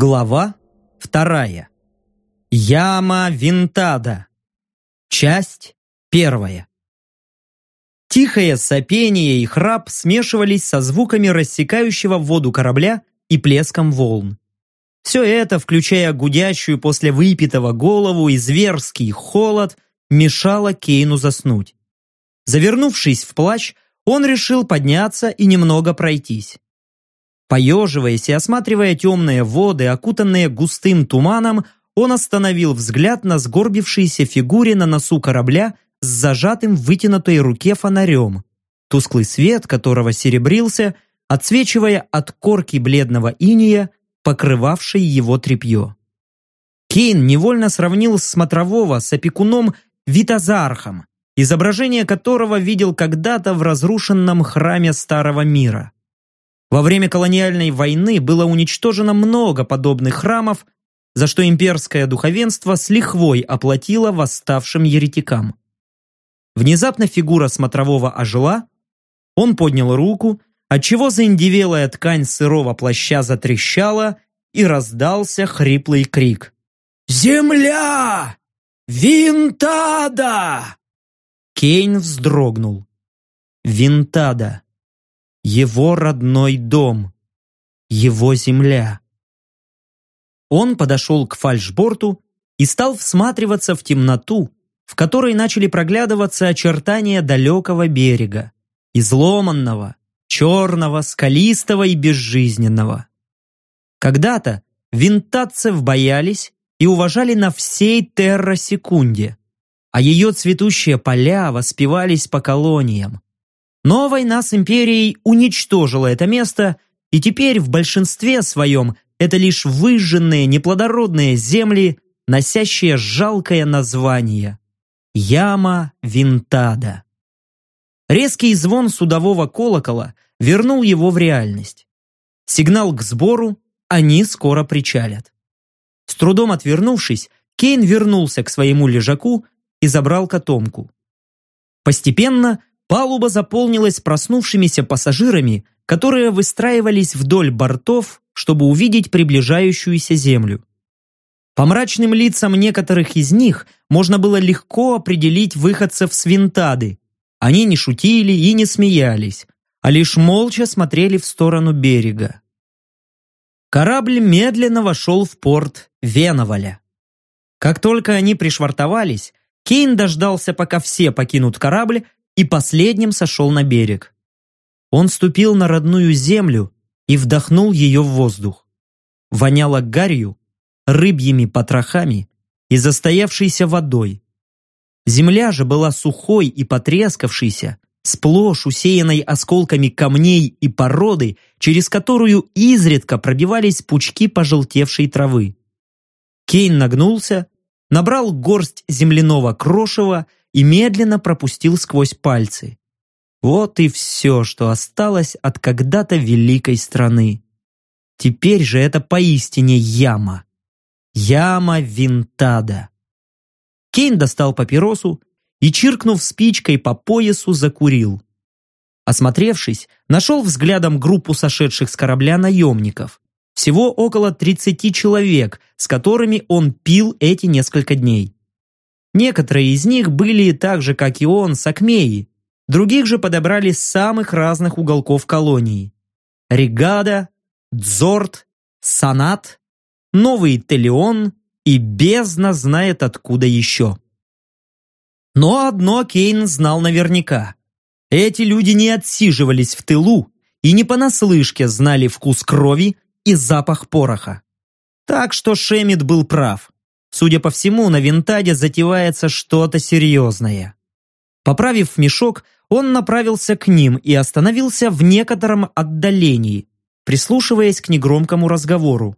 Глава вторая. Яма Винтада. Часть первая. Тихое сопение и храп смешивались со звуками рассекающего воду корабля и плеском волн. Все это, включая гудящую после выпитого голову и зверский холод, мешало Кейну заснуть. Завернувшись в плащ, он решил подняться и немного пройтись. Поеживаясь и осматривая темные воды, окутанные густым туманом, он остановил взгляд на сгорбившейся фигуре на носу корабля с зажатым в вытянутой руке фонарем, тусклый свет которого серебрился, отсвечивая от корки бледного иния, покрывавшей его тряпье. Кейн невольно сравнил смотрового с опекуном Витазархом, изображение которого видел когда-то в разрушенном храме Старого Мира. Во время колониальной войны было уничтожено много подобных храмов, за что имперское духовенство с лихвой оплатило восставшим еретикам. Внезапно фигура смотрового ожила, он поднял руку, отчего заиндевелая ткань сырого плаща затрещала и раздался хриплый крик. «Земля! Винтада!» Кейн вздрогнул. Винтада его родной дом, его земля. Он подошел к фальшборту и стал всматриваться в темноту, в которой начали проглядываться очертания далекого берега, изломанного, черного, скалистого и безжизненного. Когда-то винтадцев боялись и уважали на всей терра-секунде, а ее цветущие поля воспевались по колониям, но война с империей уничтожила это место, и теперь в большинстве своем это лишь выжженные неплодородные земли, носящие жалкое название – Яма Винтада. Резкий звон судового колокола вернул его в реальность. Сигнал к сбору, они скоро причалят. С трудом отвернувшись, Кейн вернулся к своему лежаку и забрал котомку. Постепенно Палуба заполнилась проснувшимися пассажирами, которые выстраивались вдоль бортов, чтобы увидеть приближающуюся землю. По мрачным лицам некоторых из них можно было легко определить выходцев с винтады. Они не шутили и не смеялись, а лишь молча смотрели в сторону берега. Корабль медленно вошел в порт Веноваля. Как только они пришвартовались, Кейн дождался, пока все покинут корабль, и последним сошел на берег. Он ступил на родную землю и вдохнул ее в воздух. Воняло гарью, рыбьими потрохами и застоявшейся водой. Земля же была сухой и потрескавшейся, сплошь усеянной осколками камней и породы, через которую изредка пробивались пучки пожелтевшей травы. Кейн нагнулся, набрал горсть земляного крошева и медленно пропустил сквозь пальцы. Вот и все, что осталось от когда-то великой страны. Теперь же это поистине яма. Яма Винтада. Кейн достал папиросу и, чиркнув спичкой по поясу, закурил. Осмотревшись, нашел взглядом группу сошедших с корабля наемников. Всего около 30 человек, с которыми он пил эти несколько дней. Некоторые из них были так же, как и он, сакмеи, других же подобрали с самых разных уголков колонии. Ригада, Дзорт, Санат, Новый Телеон и бездна знает откуда еще. Но одно Кейн знал наверняка. Эти люди не отсиживались в тылу и не понаслышке знали вкус крови и запах пороха. Так что Шемид был прав. Судя по всему, на винтаде затевается что-то серьезное. Поправив мешок, он направился к ним и остановился в некотором отдалении, прислушиваясь к негромкому разговору.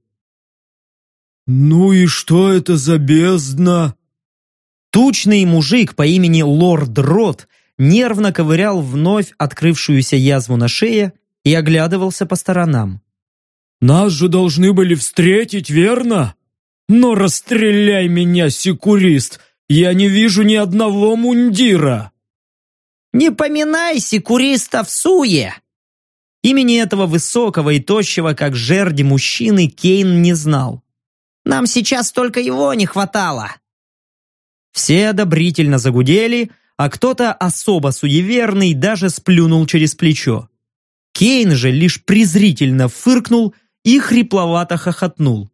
«Ну и что это за бездна?» Тучный мужик по имени Лорд Рот нервно ковырял вновь открывшуюся язву на шее и оглядывался по сторонам. «Нас же должны были встретить, верно?» Но расстреляй меня, секурист! Я не вижу ни одного мундира!» «Не поминай секуриста в суе!» Имени этого высокого и тощего, как жерди мужчины, Кейн не знал. «Нам сейчас только его не хватало!» Все одобрительно загудели, а кто-то особо суеверный даже сплюнул через плечо. Кейн же лишь презрительно фыркнул и хрипловато хохотнул.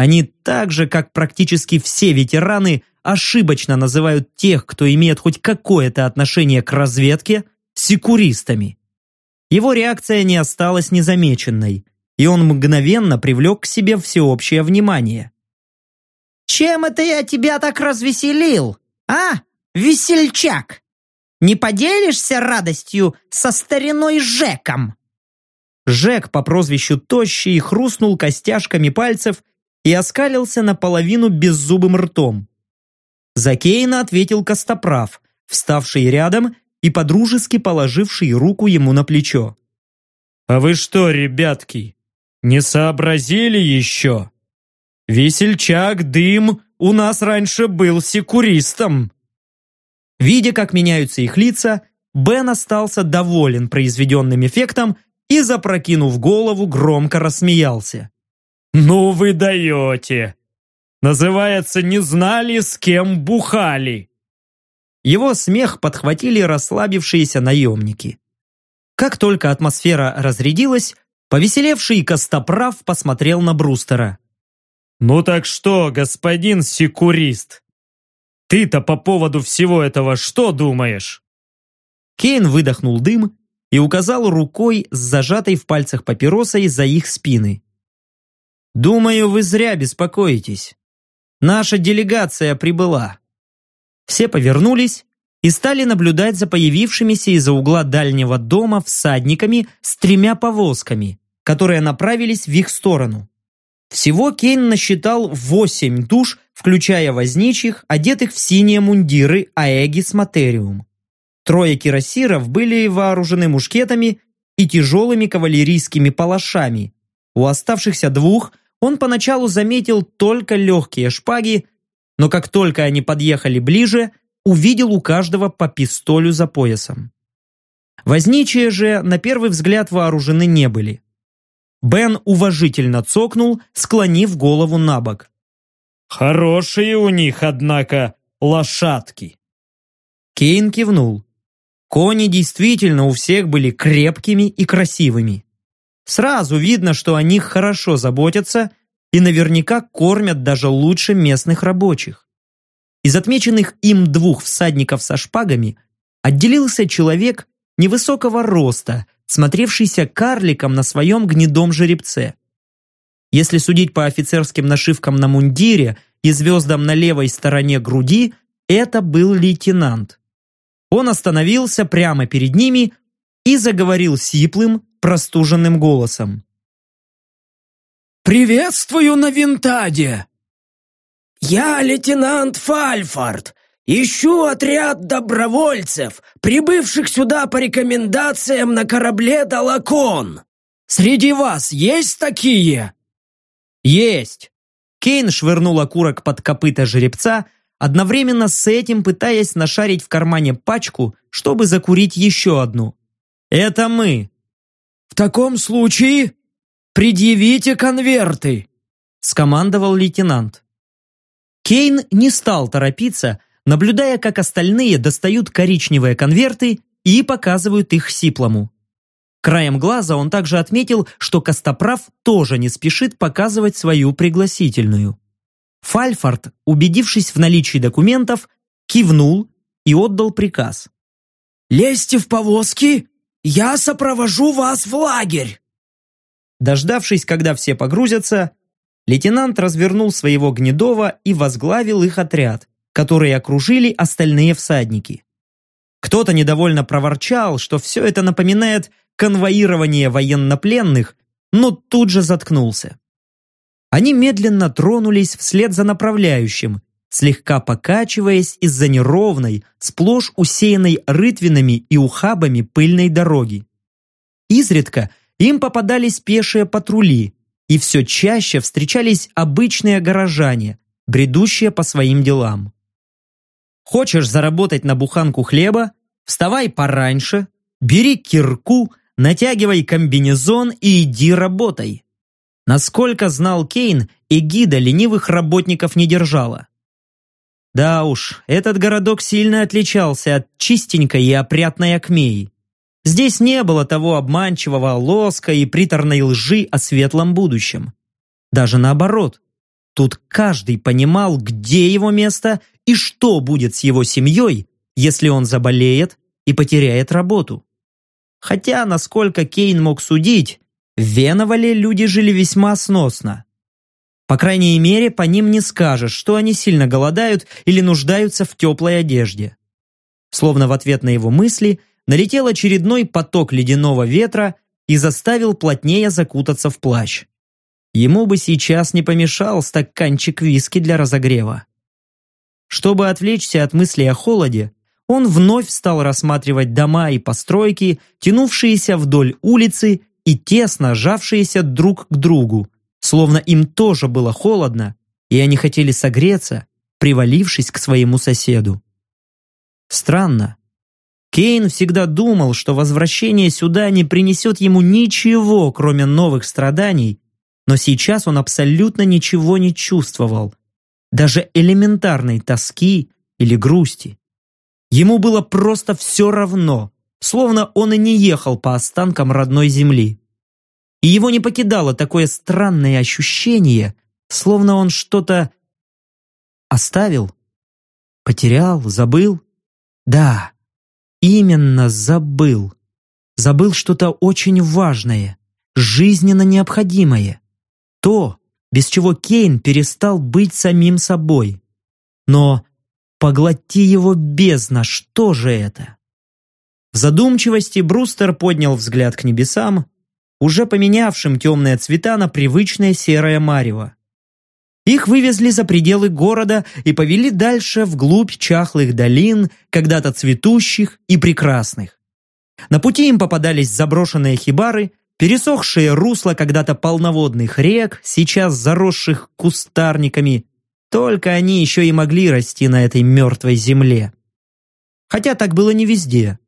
Они так же, как практически все ветераны, ошибочно называют тех, кто имеет хоть какое-то отношение к разведке, секуристами. Его реакция не осталась незамеченной, и он мгновенно привлек к себе всеобщее внимание. «Чем это я тебя так развеселил, а, весельчак? Не поделишься радостью со стариной Жеком?» Жек по прозвищу Тощий хрустнул костяшками пальцев и оскалился наполовину беззубым ртом. За Кейна ответил Костоправ, вставший рядом и подружески положивший руку ему на плечо. «А вы что, ребятки, не сообразили еще? Весельчак Дым у нас раньше был секуристом!» Видя, как меняются их лица, Бен остался доволен произведенным эффектом и, запрокинув голову, громко рассмеялся. «Ну вы даете! Называется «Не знали, с кем бухали». Его смех подхватили расслабившиеся наемники. Как только атмосфера разрядилась, повеселевший Костоправ посмотрел на Брустера. «Ну так что, господин секурист, ты-то по поводу всего этого что думаешь?» Кейн выдохнул дым и указал рукой с зажатой в пальцах папиросой за их спины. «Думаю, вы зря беспокоитесь. Наша делегация прибыла. Все повернулись и стали наблюдать за появившимися из-за угла дальнего дома всадниками с тремя повозками, которые направились в их сторону. Всего Кейн насчитал восемь душ, включая возничих, одетых в синие мундиры Аэгис Материум. Трое кирасиров были вооружены мушкетами и тяжелыми кавалерийскими палашами. У оставшихся двух он поначалу заметил только легкие шпаги, но как только они подъехали ближе, увидел у каждого по пистолю за поясом. Возничие же на первый взгляд вооружены не были. Бен уважительно цокнул, склонив голову на бок. «Хорошие у них, однако, лошадки!» Кейн кивнул. Кони действительно у всех были крепкими и красивыми. Сразу видно, что о них хорошо заботятся и наверняка кормят даже лучше местных рабочих. Из отмеченных им двух всадников со шпагами отделился человек невысокого роста, смотревшийся карликом на своем гнедом жеребце. Если судить по офицерским нашивкам на мундире и звездам на левой стороне груди, это был лейтенант. Он остановился прямо перед ними и заговорил сиплым, простуженным голосом. «Приветствую на Винтаде!» «Я лейтенант Фальфорд. Ищу отряд добровольцев, прибывших сюда по рекомендациям на корабле «Далакон». Среди вас есть такие?» «Есть!» Кейн швырнул окурок под копыта жеребца, одновременно с этим пытаясь нашарить в кармане пачку, чтобы закурить еще одну. «Это мы!» «В таком случае предъявите конверты!» скомандовал лейтенант. Кейн не стал торопиться, наблюдая, как остальные достают коричневые конверты и показывают их Сиплому. Краем глаза он также отметил, что Костоправ тоже не спешит показывать свою пригласительную. Фальфорд, убедившись в наличии документов, кивнул и отдал приказ. «Лезьте в повозки, я сопровожу вас в лагерь!» Дождавшись, когда все погрузятся, лейтенант развернул своего Гнедова и возглавил их отряд, который окружили остальные всадники. Кто-то недовольно проворчал, что все это напоминает конвоирование военнопленных, но тут же заткнулся. Они медленно тронулись вслед за направляющим, слегка покачиваясь из-за неровной, сплошь усеянной рытвинами и ухабами пыльной дороги. Изредка им попадались пешие патрули, и все чаще встречались обычные горожане, бредущие по своим делам. Хочешь заработать на буханку хлеба? Вставай пораньше, бери кирку, натягивай комбинезон и иди работай. Насколько знал Кейн, эгида ленивых работников не держала. Да уж, этот городок сильно отличался от чистенькой и опрятной Акмеи. Здесь не было того обманчивого лоска и приторной лжи о светлом будущем. Даже наоборот. Тут каждый понимал, где его место и что будет с его семьей, если он заболеет и потеряет работу. Хотя, насколько Кейн мог судить, в Веновале люди жили весьма сносно. По крайней мере, по ним не скажешь, что они сильно голодают или нуждаются в теплой одежде. Словно в ответ на его мысли налетел очередной поток ледяного ветра и заставил плотнее закутаться в плащ. Ему бы сейчас не помешал стаканчик виски для разогрева. Чтобы отвлечься от мыслей о холоде, он вновь стал рассматривать дома и постройки, тянувшиеся вдоль улицы и тесно сжавшиеся друг к другу, словно им тоже было холодно, и они хотели согреться, привалившись к своему соседу. Странно. Кейн всегда думал, что возвращение сюда не принесет ему ничего, кроме новых страданий, но сейчас он абсолютно ничего не чувствовал, даже элементарной тоски или грусти. Ему было просто все равно, словно он и не ехал по останкам родной земли. И его не покидало такое странное ощущение, словно он что-то оставил, потерял, забыл. Да, именно забыл. Забыл что-то очень важное, жизненно необходимое. То, без чего Кейн перестал быть самим собой. Но поглоти его бездна, что же это? В задумчивости Брустер поднял взгляд к небесам, уже поменявшим темные цвета на привычное серое марево. Их вывезли за пределы города и повели дальше вглубь чахлых долин, когда-то цветущих и прекрасных. На пути им попадались заброшенные хибары, пересохшие русла когда-то полноводных рек, сейчас заросших кустарниками, только они еще и могли расти на этой мертвой земле. Хотя так было не везде.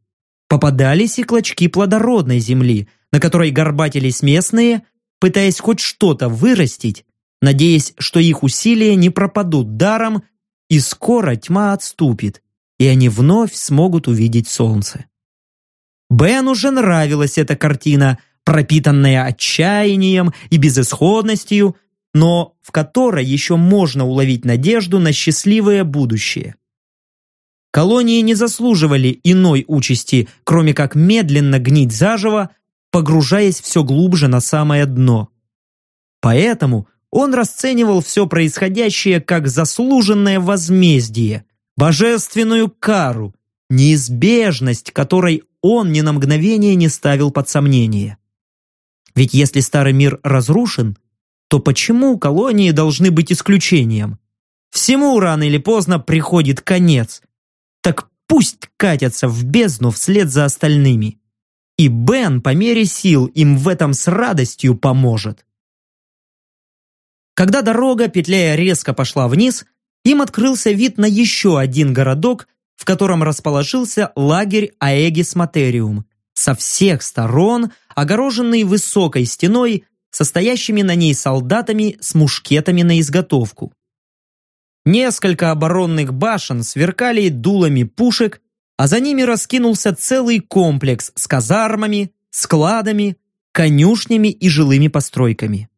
Попадались и клочки плодородной земли, на которой горбатились местные, пытаясь хоть что-то вырастить, надеясь, что их усилия не пропадут даром, и скоро тьма отступит, и они вновь смогут увидеть солнце. Бен уже нравилась эта картина, пропитанная отчаянием и безысходностью, но в которой еще можно уловить надежду на счастливое будущее. Колонии не заслуживали иной участи, кроме как медленно гнить заживо, погружаясь все глубже на самое дно. Поэтому он расценивал все происходящее как заслуженное возмездие, божественную кару, неизбежность которой он ни на мгновение не ставил под сомнение. Ведь если старый мир разрушен, то почему колонии должны быть исключением? Всему рано или поздно приходит конец, так пусть катятся в бездну вслед за остальными. И Бен по мере сил им в этом с радостью поможет. Когда дорога, петляя резко пошла вниз, им открылся вид на еще один городок, в котором расположился лагерь Аэгис Материум, со всех сторон огороженный высокой стеной, состоящими на ней солдатами с мушкетами на изготовку. Несколько оборонных башен сверкали дулами пушек, а за ними раскинулся целый комплекс с казармами, складами, конюшнями и жилыми постройками.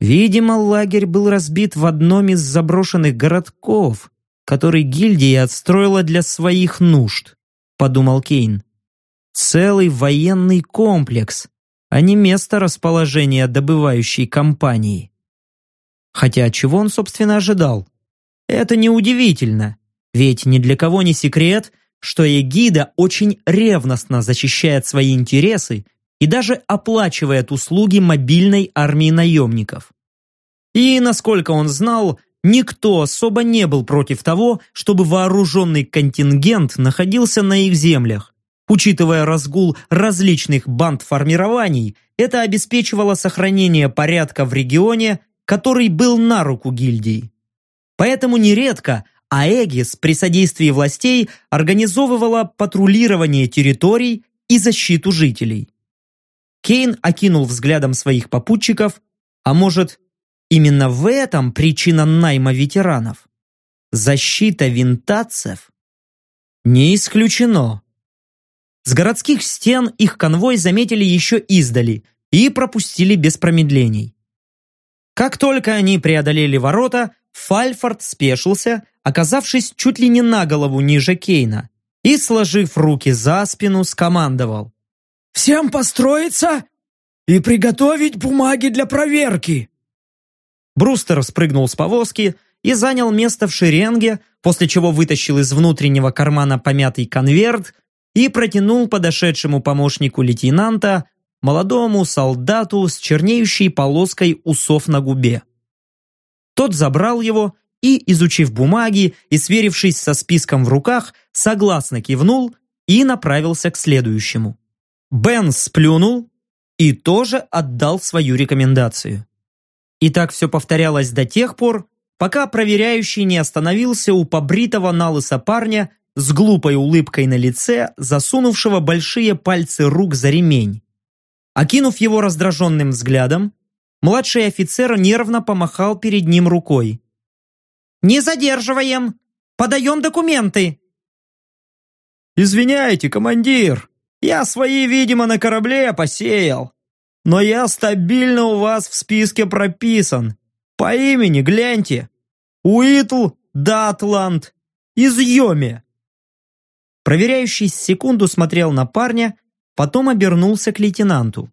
Видимо, лагерь был разбит в одном из заброшенных городков, который гильдия отстроила для своих нужд, подумал Кейн. Целый военный комплекс, а не место расположения добывающей компании. Хотя чего он, собственно, ожидал? Это неудивительно, ведь ни для кого не секрет, что эгида очень ревностно защищает свои интересы и даже оплачивает услуги мобильной армии наемников. И, насколько он знал, никто особо не был против того, чтобы вооруженный контингент находился на их землях. Учитывая разгул различных банд-формирований, это обеспечивало сохранение порядка в регионе который был на руку гильдии. Поэтому нередко Аэгис при содействии властей организовывала патрулирование территорий и защиту жителей. Кейн окинул взглядом своих попутчиков, а может, именно в этом причина найма ветеранов? Защита винтадцев? Не исключено. С городских стен их конвой заметили еще издали и пропустили без промедлений. Как только они преодолели ворота, Фальфорд спешился, оказавшись чуть ли не на голову ниже Кейна, и, сложив руки за спину, скомандовал. «Всем построиться и приготовить бумаги для проверки!» Брустер спрыгнул с повозки и занял место в шеренге, после чего вытащил из внутреннего кармана помятый конверт и протянул подошедшему помощнику лейтенанта, молодому солдату с чернеющей полоской усов на губе. Тот забрал его и, изучив бумаги и сверившись со списком в руках, согласно кивнул и направился к следующему. Бен сплюнул и тоже отдал свою рекомендацию. И так все повторялось до тех пор, пока проверяющий не остановился у побритого налыса парня с глупой улыбкой на лице, засунувшего большие пальцы рук за ремень. Окинув его раздраженным взглядом, младший офицер нервно помахал перед ним рукой. «Не задерживаем! Подаем документы!» «Извиняйте, командир, я свои, видимо, на корабле посеял. Но я стабильно у вас в списке прописан. По имени гляньте. Уитл Датланд. Из Йоми». Проверяющий секунду смотрел на парня, потом обернулся к лейтенанту.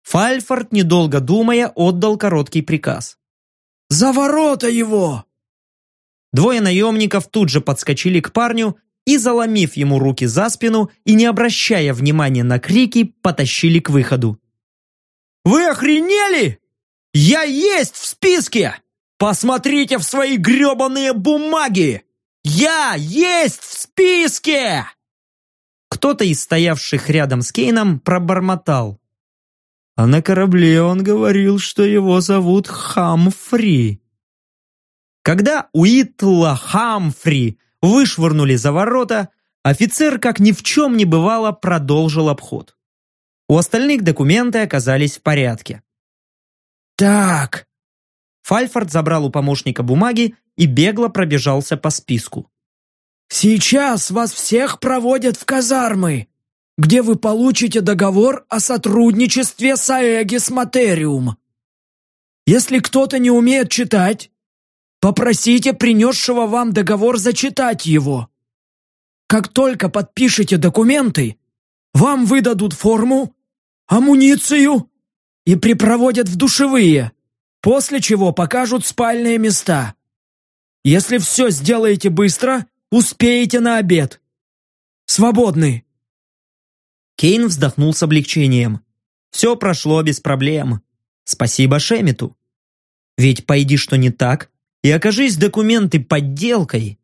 Фальфорд, недолго думая, отдал короткий приказ. «За ворота его!» Двое наемников тут же подскочили к парню и, заломив ему руки за спину и не обращая внимания на крики, потащили к выходу. «Вы охренели? Я есть в списке! Посмотрите в свои гребаные бумаги! Я есть в списке!» Кто-то из стоявших рядом с Кейном пробормотал. А на корабле он говорил, что его зовут Хамфри. Когда Уитла Хамфри вышвырнули за ворота, офицер, как ни в чем не бывало, продолжил обход. У остальных документы оказались в порядке. «Так!» Фальфорд забрал у помощника бумаги и бегло пробежался по списку. «Сейчас вас всех проводят в казармы, где вы получите договор о сотрудничестве с Аэгис Материум. Если кто-то не умеет читать, Попросите принесшего вам договор зачитать его. Как только подпишете документы, вам выдадут форму, амуницию и припроводят в душевые, после чего покажут спальные места. Если все сделаете быстро, успеете на обед. Свободны. Кейн вздохнул с облегчением. Все прошло без проблем. Спасибо Шемиту. Ведь пойди что не так, и окажись документы подделкой,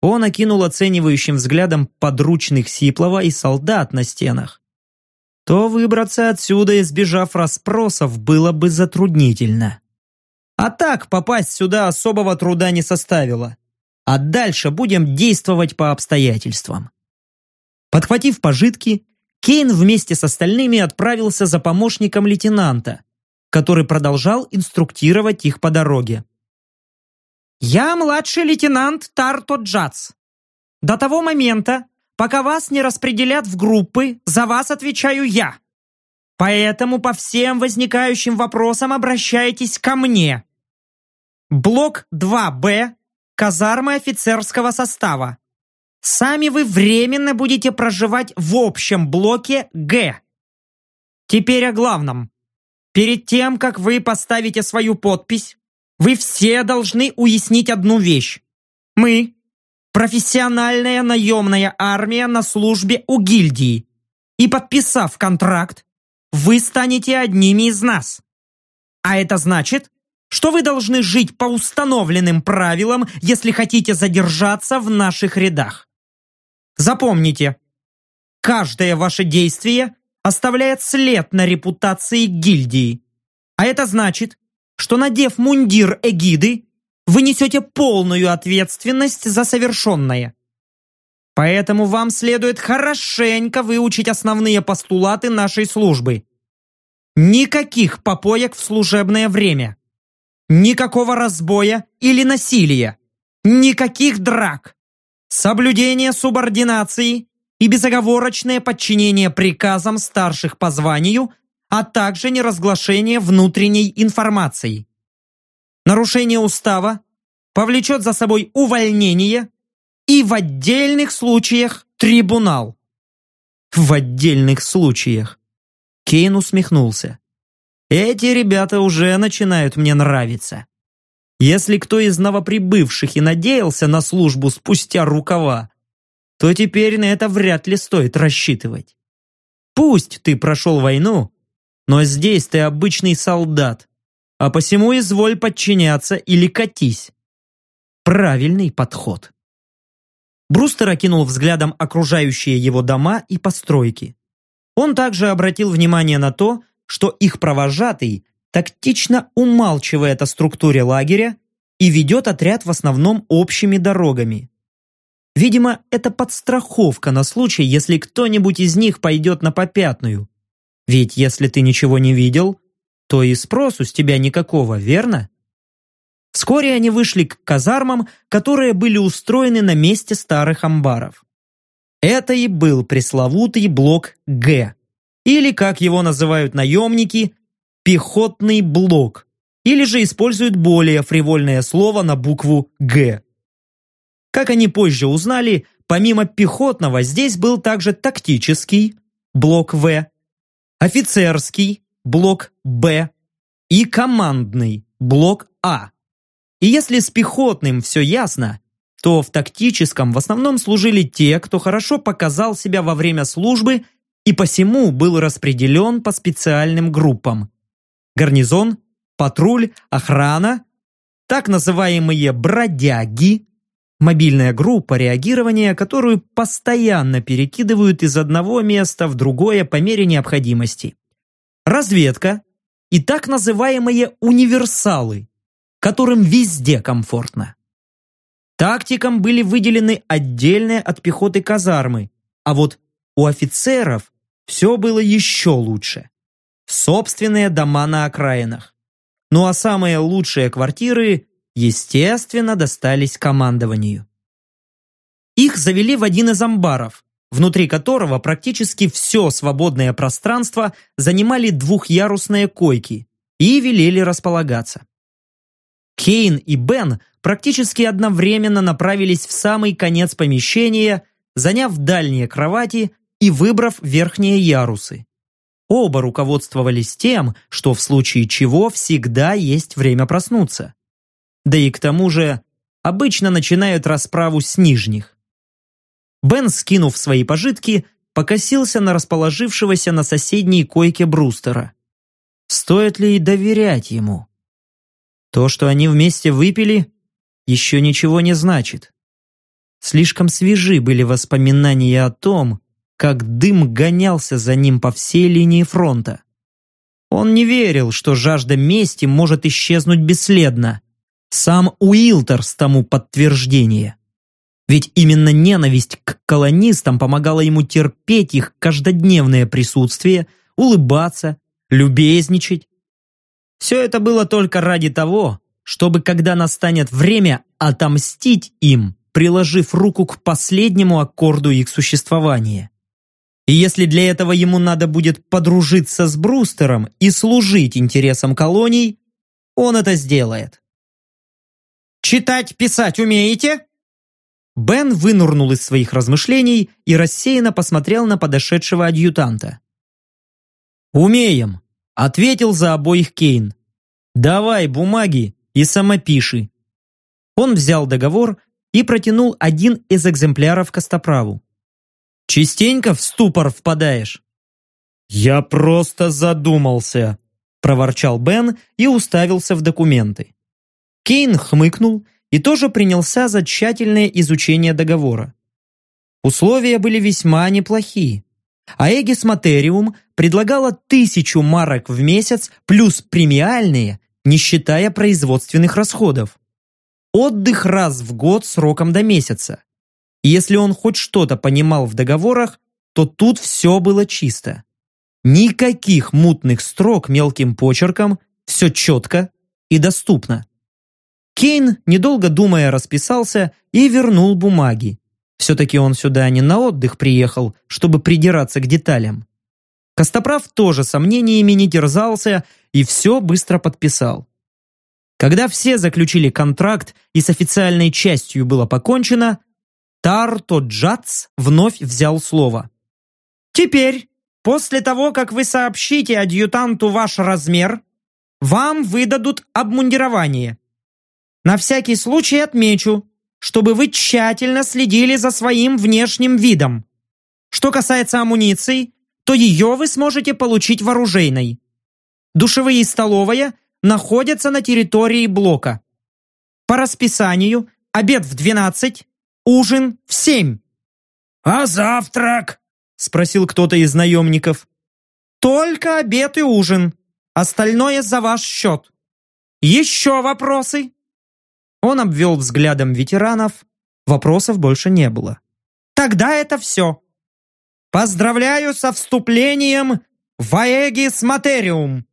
он окинул оценивающим взглядом подручных Сиплова и солдат на стенах, то выбраться отсюда, избежав расспросов, было бы затруднительно. А так попасть сюда особого труда не составило. А дальше будем действовать по обстоятельствам. Подхватив пожитки, Кейн вместе с остальными отправился за помощником лейтенанта, который продолжал инструктировать их по дороге. «Я младший лейтенант Тарто Джац. До того момента, пока вас не распределят в группы, за вас отвечаю я. Поэтому по всем возникающим вопросам обращайтесь ко мне. Блок 2Б, казармы офицерского состава. Сами вы временно будете проживать в общем блоке Г. Теперь о главном. Перед тем, как вы поставите свою подпись, вы все должны уяснить одну вещь. Мы – профессиональная наемная армия на службе у гильдии. И подписав контракт, вы станете одними из нас. А это значит, что вы должны жить по установленным правилам, если хотите задержаться в наших рядах. Запомните, каждое ваше действие оставляет след на репутации гильдии. А это значит, что, надев мундир эгиды, вы несете полную ответственность за совершенное. Поэтому вам следует хорошенько выучить основные постулаты нашей службы. Никаких попоек в служебное время. Никакого разбоя или насилия. Никаких драк. Соблюдение субординации и безоговорочное подчинение приказам старших по званию, а также неразглашение внутренней информации. Нарушение устава повлечет за собой увольнение и в отдельных случаях трибунал. В отдельных случаях. Кейн усмехнулся. Эти ребята уже начинают мне нравиться. Если кто из новоприбывших и надеялся на службу спустя рукава, то теперь на это вряд ли стоит рассчитывать. Пусть ты прошел войну, но здесь ты обычный солдат, а посему изволь подчиняться или катись. Правильный подход. Брустер окинул взглядом окружающие его дома и постройки. Он также обратил внимание на то, что их провожатый тактично умалчивает о структуре лагеря и ведет отряд в основном общими дорогами. Видимо, это подстраховка на случай, если кто-нибудь из них пойдет на попятную. Ведь если ты ничего не видел, то и спросу с тебя никакого, верно? Вскоре они вышли к казармам, которые были устроены на месте старых амбаров. Это и был пресловутый блок «Г», или, как его называют наемники, пехотный блок, или же используют более фривольное слово на букву «Г». Как они позже узнали, помимо пехотного здесь был также тактический, блок «В», офицерский, блок «Б» и командный, блок «А». И если с пехотным все ясно, то в тактическом в основном служили те, кто хорошо показал себя во время службы и посему был распределен по специальным группам. Гарнизон, патруль, охрана, так называемые «бродяги», мобильная группа реагирования, которую постоянно перекидывают из одного места в другое по мере необходимости. Разведка и так называемые универсалы, которым везде комфортно. Тактикам были выделены отдельные от пехоты казармы, а вот у офицеров все было еще лучше. Собственные дома на окраинах. Ну а самые лучшие квартиры, естественно, достались командованию. Их завели в один из амбаров, внутри которого практически все свободное пространство занимали двухъярусные койки и велели располагаться. Кейн и Бен практически одновременно направились в самый конец помещения, заняв дальние кровати и выбрав верхние ярусы. Оба руководствовались тем, что в случае чего всегда есть время проснуться. Да и к тому же обычно начинают расправу с нижних. Бен, скинув свои пожитки, покосился на расположившегося на соседней койке Брустера. Стоит ли доверять ему? То, что они вместе выпили, еще ничего не значит. Слишком свежи были воспоминания о том, как дым гонялся за ним по всей линии фронта. Он не верил, что жажда мести может исчезнуть бесследно. Сам Уилтерс тому подтверждение. Ведь именно ненависть к колонистам помогала ему терпеть их каждодневное присутствие, улыбаться, любезничать, все это было только ради того, чтобы, когда настанет время, отомстить им, приложив руку к последнему аккорду их существования. И если для этого ему надо будет подружиться с Брустером и служить интересам колоний, он это сделает. «Читать, писать умеете?» Бен вынурнул из своих размышлений и рассеянно посмотрел на подошедшего адъютанта. «Умеем», Ответил за обоих Кейн. «Давай бумаги и самопиши». Он взял договор и протянул один из экземпляров Костоправу. «Частенько в ступор впадаешь?» «Я просто задумался», – проворчал Бен и уставился в документы. Кейн хмыкнул и тоже принялся за тщательное изучение договора. Условия были весьма неплохие а Эгис Материум предлагала тысячу марок в месяц плюс премиальные, не считая производственных расходов. Отдых раз в год сроком до месяца. Если он хоть что-то понимал в договорах, то тут все было чисто. Никаких мутных строк мелким почерком, все четко и доступно. Кейн, недолго думая, расписался и вернул бумаги. Все-таки он сюда не на отдых приехал, чтобы придираться к деталям. Костоправ тоже сомнениями не терзался и все быстро подписал. Когда все заключили контракт и с официальной частью было покончено, Тарто Джац вновь взял слово. «Теперь, после того, как вы сообщите адъютанту ваш размер, вам выдадут обмундирование. На всякий случай отмечу, чтобы вы тщательно следили за своим внешним видом. Что касается амуниции, то ее вы сможете получить в оружейной. Душевые и столовая находятся на территории блока. По расписанию обед в 12, ужин в 7. «А завтрак?» – спросил кто-то из наемников. «Только обед и ужин. Остальное за ваш счет. Еще вопросы?» Он обвел взглядом ветеранов. Вопросов больше не было. «Тогда это все. Поздравляю со вступлением в Аэгис Материум!»